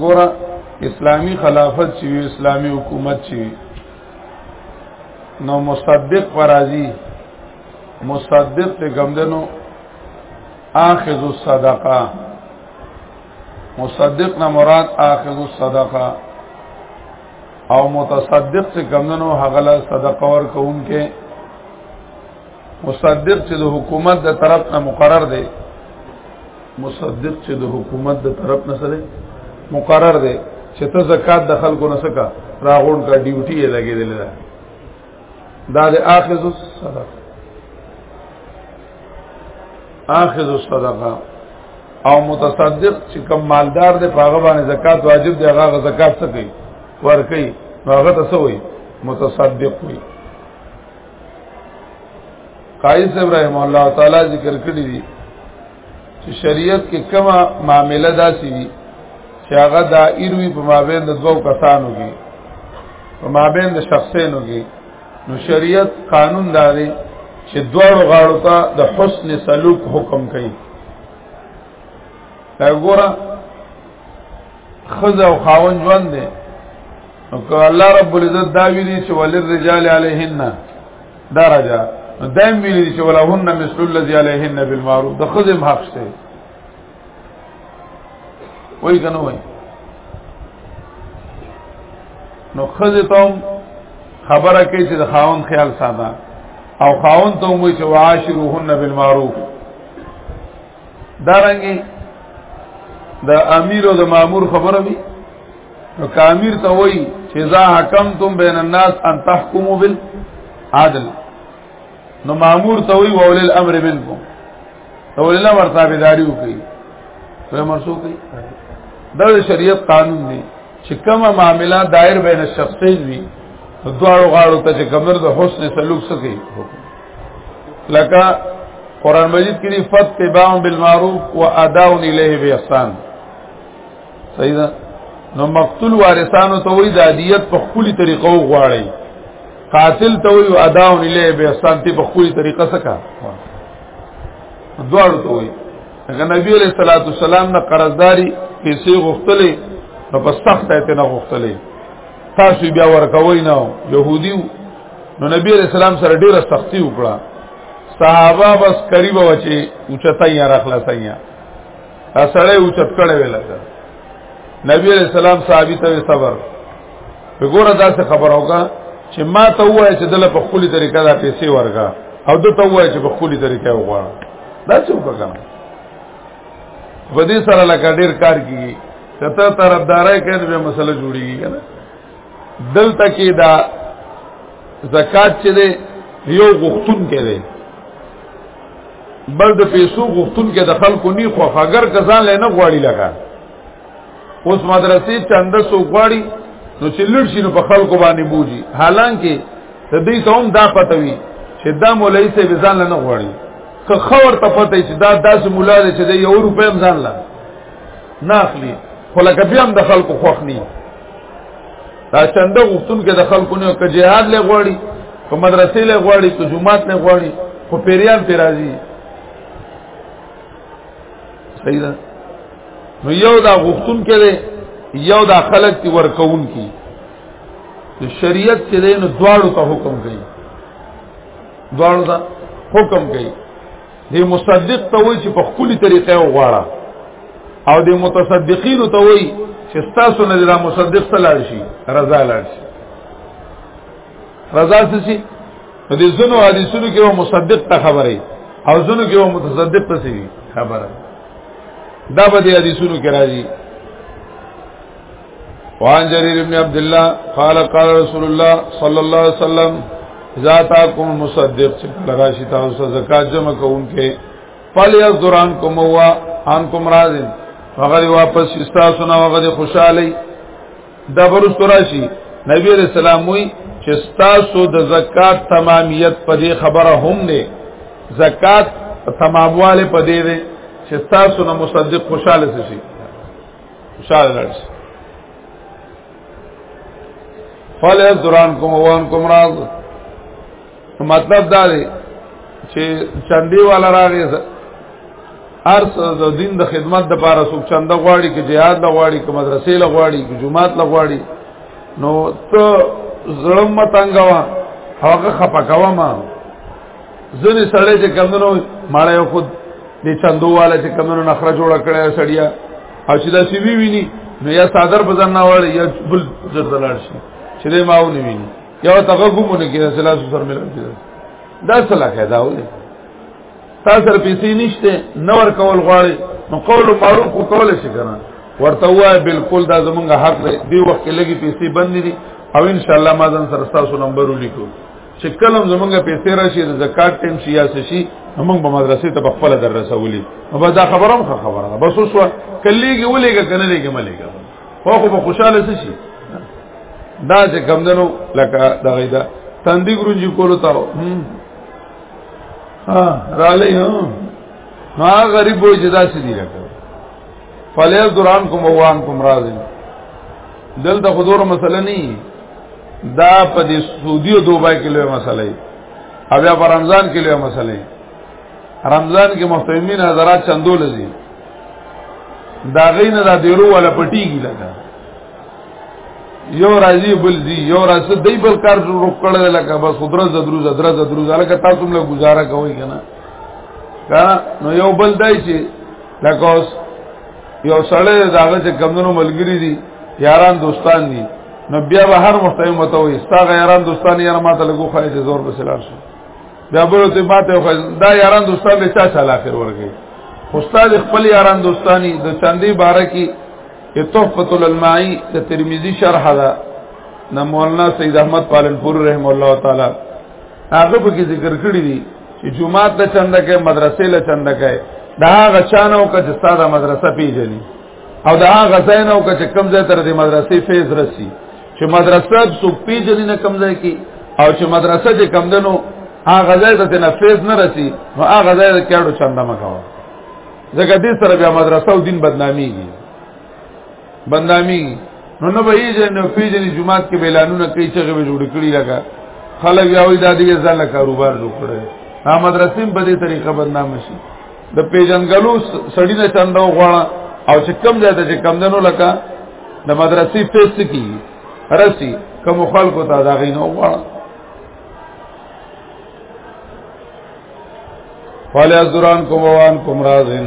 ګوره اسلامی خلافت چې اسلامی حکومت چې نو مصدق فرازی مصدق ته ګمدنو اخذ الصدقه مصدق نه مراد اخذ الصدقه او متصدق څخه ګمدنو هغه صدقه ور کوونکې مصدق چې د حکومت د طرف نه مقرر دی مصدق چې د حکومت د طرف نه سره مقرر دی چې ته زکات د خلکو نه سکا راغون کا ډیوټي یې لګېدل ده دا د اخذ الصدقه اخذ الصدقه او متصدق چې کوم مالدار دی په هغه باندې زکات واجب دی هغه زکات څه کوي ور کوي هغه ته څه وي متصدق وي قائص ابراهيم الله تعالی ذکر کړی دی چې شریعت کې کما معاملې داسي وي چې هغه دائر وي په مابین د دوو کسانو کې په مابین د شخصینو کې نو شریعت قانون داري چې دوه غاړو ته د حسن سلوک حکم کوي دا ګوره خزه او خاون ژوند دی او که الله رب العزت دا ویلي چې ولر رجال علیهن درجه نو دا ویلي چې ولهن مثل الذي علیهن بالمعروف د خزم حق شته وای کنه وای نو خزه ته خبره کوي چې د خاون خیال ساده او خاون ته وایي چې وعاشروهن بالمعروف دارنګي د دا امیر او د مامور خبره وی نو کامیر ته وای چې ذا حکمتم بین الناس ان تحکموا بالعدل نو مامور ته وی وول الامر منکم ته ول الامر تابعداري وکړي ته مرسو کوي دا شریعت قانون دی چې کومه معاملہ دایر بین الشخصین وی دوه غاړو ته چې کمر د حسن سلوک سکی حکم لکه قران مجید کې فتباع بالمعروف واداء الیه باحسان صحیح ده نو مقتول وارثانو ته وی د عادیت په خولي طریقو غواړي قاتل ته وی اداء الیه باحسان ته په خولي طریقه سکا دوړ ته وی هغه نبی علیہ الصلوۃ والسلام نه قرضداري پیسې غوښتلې نو په سخت ایت نه غوښتلې تاسو بیا ورکوي نه يهودي نو نبی علیہ السلام سره ډیره سختی وکړه صحابه بس قریب وچی اوچتایا راخلاصایا اسړې اوچت کړه ویل نبی علیہ السلام صحابي ته صبر وګوره دا څه خبر اوګه چې ما ته وای چې دله په خولي طریقه دا پیسې ورګه او د ته وای چې په خولي طریقه وغواړه دا څه وکړه په دې سره لکه ډیر کار کیږي کته طرفدارای کړي به مسله جوړیږي کنه دلته کې دا زکات چې دی یو غختون کې دی بل د پیسو غختون کې د خلکو نی خو اگر کزان لنه غواړي لګا اوس مدرسې چند سو غواړي نو چې لړ شي نو په خلکو باندې بوجي حالانکه د دې ته هم دا پته وي چې دا مولای سي ځان لنه غواړي که خبر ته پته چې دا داس مولا دی چې یو روپې هم ځان لنه نه اخلي خو لکه بیا هم د خلکو خوښ نه دا چنده غوښتون کې د خلکو نه کې جهاد له غوړي په مدرسې له غوړي په جمعات له غوړي خو پیریان پی راځي صحیح ده نو یو دا غوښتون کې دی یو دا خلک تی ورکون کی د شریعت چې دی نو دواړو ته حکم کوي دواړو ته حکم کوي دی مصدق ته وای چې په خپل طریقې وغواړه او دی متصدقین ته وای چې تاسو نه دا مصدق تلل شي رضا لار شي رضا څه شي په دې زنو حدیثونو کې یو مصدق ته خبره او زنو کې یو متصدق ته شي خبره دا به دې حدیثونو کې راځي وان جرير ابن عبد الله قال قال رسول الله صلى الله عليه وسلم ذاتا کوم مصدق چې لراشي تاسو زکات جمع کوونکې فل یذران کوم وا ان کوم راځي هغه واپس شستا سنا هغه خوشالي دبر استراشي نبی علیہ السلام وی چې تاسو د زکات تمامیت په دې خبره هم نه زکات تمامواله په دې چې تاسو نه مصدق خوشاله شي خوشاله راځي فلا دوران کوم وان کوم راز مطلب دا دی چې چندي والا راغی ارس د دین د خدمت د پاره څوک چنده غواړي کې jihad لا غواړي کې مدرسې لا غواړي کې جمعات لا غواړي نو ته ظلم متنګوا هغه خپکوا ما ځنې سړی چې کمونو مړی خود د چندو والا چې کمونو نخره جوړه کړی سړیا او چې دا سی وی ویني نو یا صادر بزن نه وړي یا بل ځر دلار شي چې دې ماو نه ویني یا تاګه کومونه کې سلاس سر ملل دي دا سلا قاعده وله تاسو سره پیسې نشته نور کول غواړي نو قول معروف کو کول شي کنه ورته وای بالکل دا زمونږ حق دی دی وخت کې لګي پیسې بند دي او ان شاء الله ما ځان سره تاسو نمبر ولیکو چې کلم زمونږ پیسې راشي د زکات ټیم شي یا شي موږ به مدرسې ته خپل در رسولي نو دا خبرم خه خبره ده بس اوس کلیږي ولېګه کنه لېګه ملېګه خو خو به خوشاله شي دا چې کمندنو لکه دا غیدا تندې ګرونجي کولو تا ها را لې ها غریب وې جدا سړي راکړه فلیز دوران کوم وان کوم راځي دلته خودور مسله نه دا په دې سعودي او دوبای کې لوی مسله ای او بیا په رمضان کې لوی مسله ای رمضان کې مفتومین حضرات چندول دي دا غین دا دیرو ولا پټیږي لګا یو راځي بل دی یو راځي دی بل کار روک کړل لکه بس قدرت زدرو زدرا زدرو زلکه تاسو موږ گزاره کوي کنه نو یو بل دای چې لکه اوس یو سړی داغه چې کمونو ملګری دي یاران دوستان دي نو بیا به هر مختیم وته وي ستا غیران دوستان یې ما ته لګو خای چې زور به سلار شي بیا بل ته ماته خو دا یاران دوستان به چا چلا اخر ورګي استاد خپل یاران دوستانی د چاندي بارکی یہ تحفت الالمائی دا ترمیزی شرح دا نا مولانا سید احمد پالنپور رحم اللہ تعالی هغه په کې ذکر کړی دی چې جمعات له چنده کې مدرسې له چنده کې دا غچانو کې چې ساده مدرسه پیژني او دا غزاینو کې چې کم ځای تر دې مدرسې فیض رسی چې مدرسه سو پیژني نه کم ځای کې او چې مدرسه چې کم دنو هغه ځای ته نه فیض نه رسی نو هغه ځای ته کېړو چنده مکو ځکه دې سره بیا مدرسه او دین بدناميږي بندامي نو نه به یې جن پیجن جمعات کې اعلانونه کوي چې غوې جوړ کړی لګا خلک یاوي د دې ځل کاروبار جوړ کړي ها مدرسې په دې طریقه بدنام شي د پیجنګلو سړی نه چاندو غواړه او چې کم ځای ته چې کم دنو لکه د مدرسې فیس کی رسی کوم خلکو ته دا غي نو غواړه فالی ازران کوم وان کوم رازن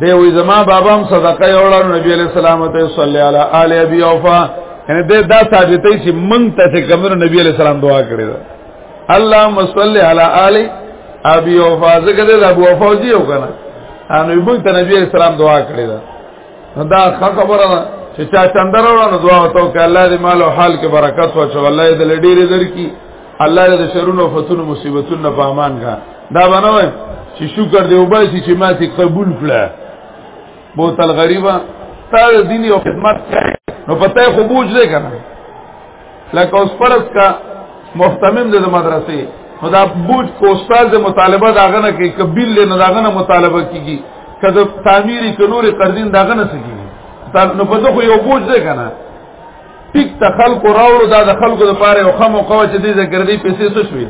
دی وی زما بابا هم صدقه یوړل نبی علیہ السلام ته صلی علی آل ابي اوفا یعنی دا دا ثابتې چې مونږ ته چې کومو نبی علیہ السلام دعا کړې ده اللهم صل علی آل ابي اوفا ذکر دې ابو اوفا دی او کنه ان مونږ ته نبی علیہ السلام دعا کړې ده دا خبره ده چې چا چندر ورو دعا وته ک الله دې مال او حال کې برکت واچو الله دې لډې لري الله دې شرونو فتونو مصیبتونو په امان کا دا بنوي چې شکر دې وباسي چې ما ته قبول کړه بوتل غریبا تر دیني او خدمت کوي نو پته خو بوج دې کنه لکه اوس پرس کا محتمم دې مدرسې نو دا بوج کو استاد دې مطالبه داغه نه کوي قبول نه داغه نه مطالبه کیږي کله تعمیری کنوري قرضین داغه نه سکیږي نو پته خو یو بوج دې کنه ټیک ته خلکو راوړو دا د خلکو لپاره یو خمو قوه چې دې ذکر دې پیسې څه شوې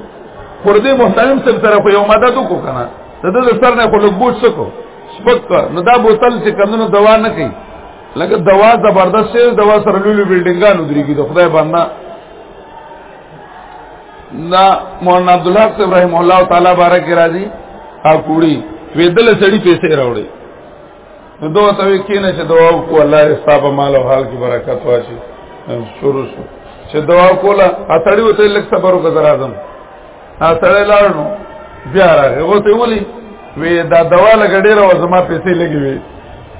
پر دې محترم سره سره خو یو مدد وکړو کنه د دې سر نه خو لږ بوج سکو سپک نو دا بوتل چې کمونو دوا نه کوي لکه دوا زبردست دی دوا سره لولو بلډینګانو درېږي د خدای باندې نا مولانا عبد الله صاحب رحم الله تعالی بارک راضي ها کوړي وېدل سړي پیسې راوړي نو دوه ته وی کینه چې دعا وکړو الله دې ستاسو مال او حال کې برکت واچي شروع شو چې دعا کوله اتړی وته لک صبر وکړه اعظم اتړی لاړ نو بیا راغی وته ولی وی دا دوا لګ ډیر او زما پیسې لګي وی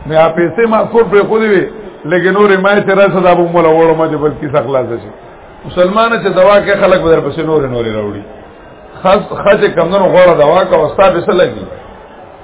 مې پیسې ما کور پر خو دی وی لګ نور ما چې راځه دا به مولا وړم چې بل کیسه خلاص شي مسلمان چې دوا کې خلک بدر پسې نور نور راوړي خاص خاصه کمنو غوړه دوا کا واستاب سره لګي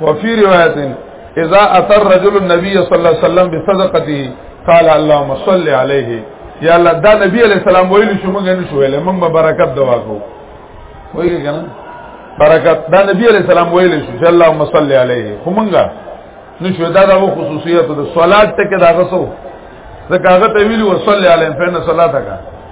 وفي روایت اذا اتى الرجل النبي صلى الله عليه وسلم بصدقته قال اللهم صل عليه یا الله دا نبی علیہ السلام ویل شو موږ نه شو ویل موږ به برکت دوا کو وایي کنه برکت دا نبی علیہ السلام ویل شو چې اللهم صل علیه خو موږ نه شو دا د خصوصیت د صلات ته کې دا غسو زکه هغه ته ویلو صلی علیه فین صلاتک